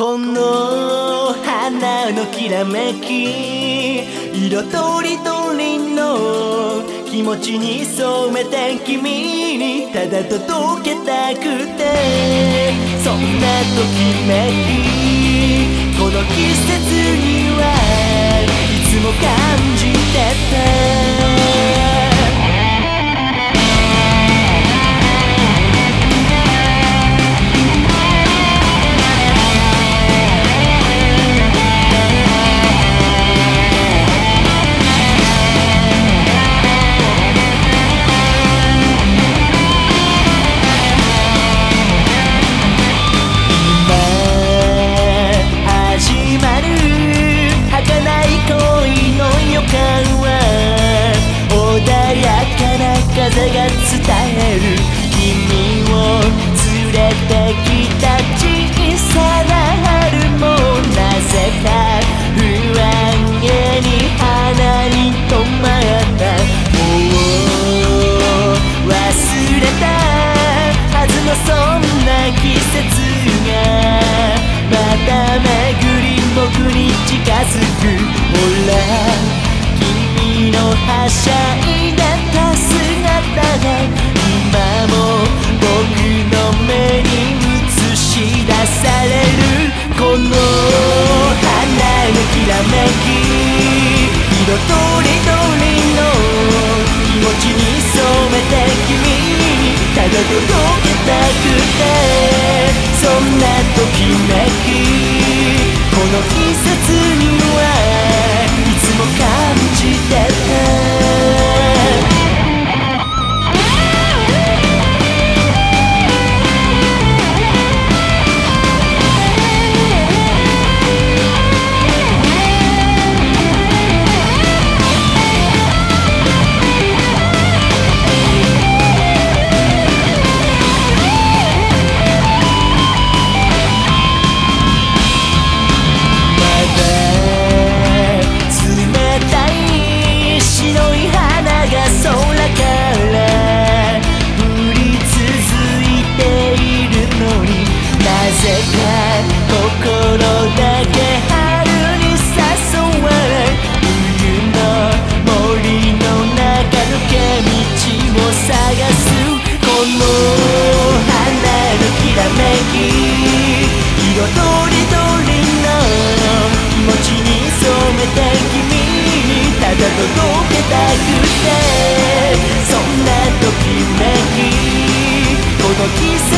この花のきらめき色とりどりの気持ちに染めて君にただ届けたくて。そんなときめきこの季節にはいつもか君のはしゃいだった姿が今も僕の目に映し出されるこの花のきらめき色とりどりの気持ちに染めて君にただ届けたくてそんなときめきこの奇跡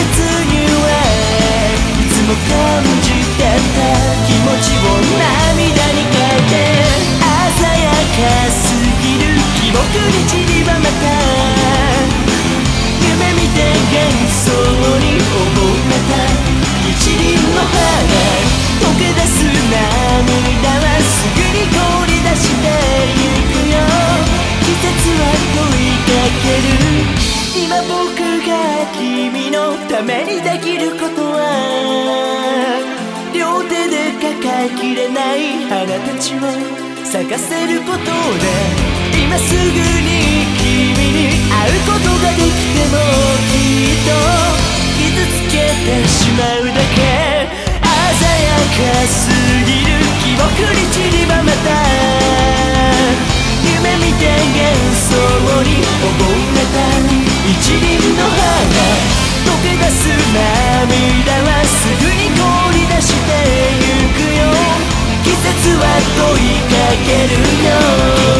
にはいつも感じてた気持ちを涙に変えて鮮やかすぎる記憶にためにできることは両手で抱えきれない花たちを咲かせることで今すぐに君に会うことができてもきっと傷つけてしまうだけ鮮やかすぎる記憶に散りは問いかけるよ